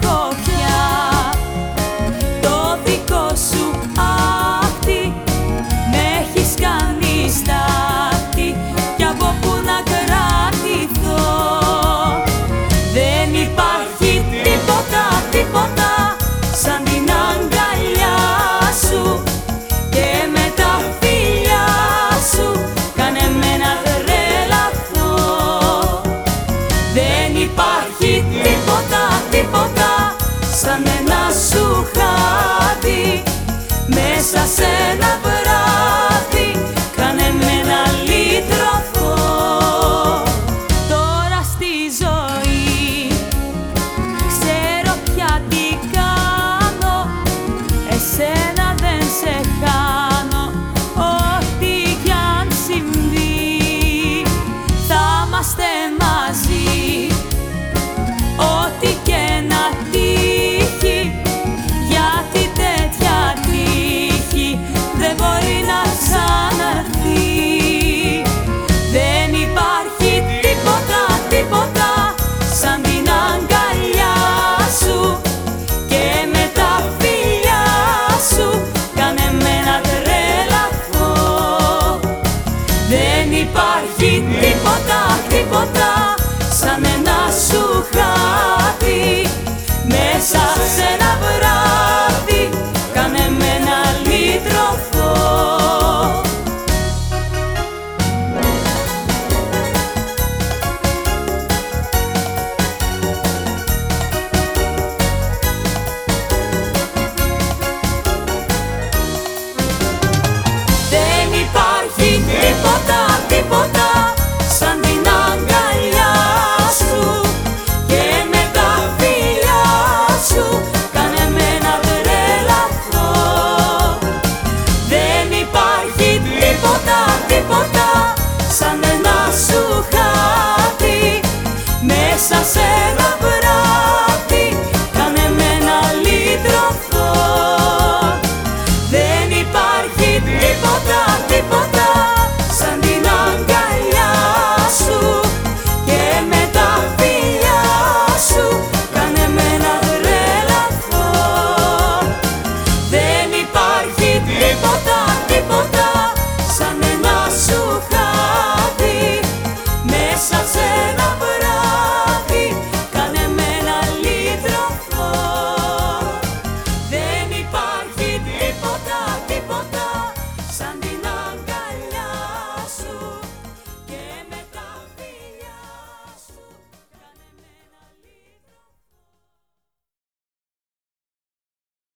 多。Δεν υπάρχει τίποτα, τίποτα Σαν ένα σου χάδι Μέσα σε ένα βράδυ. τίποτα, τίποτα σαν ένα σου χάτι μέσα σε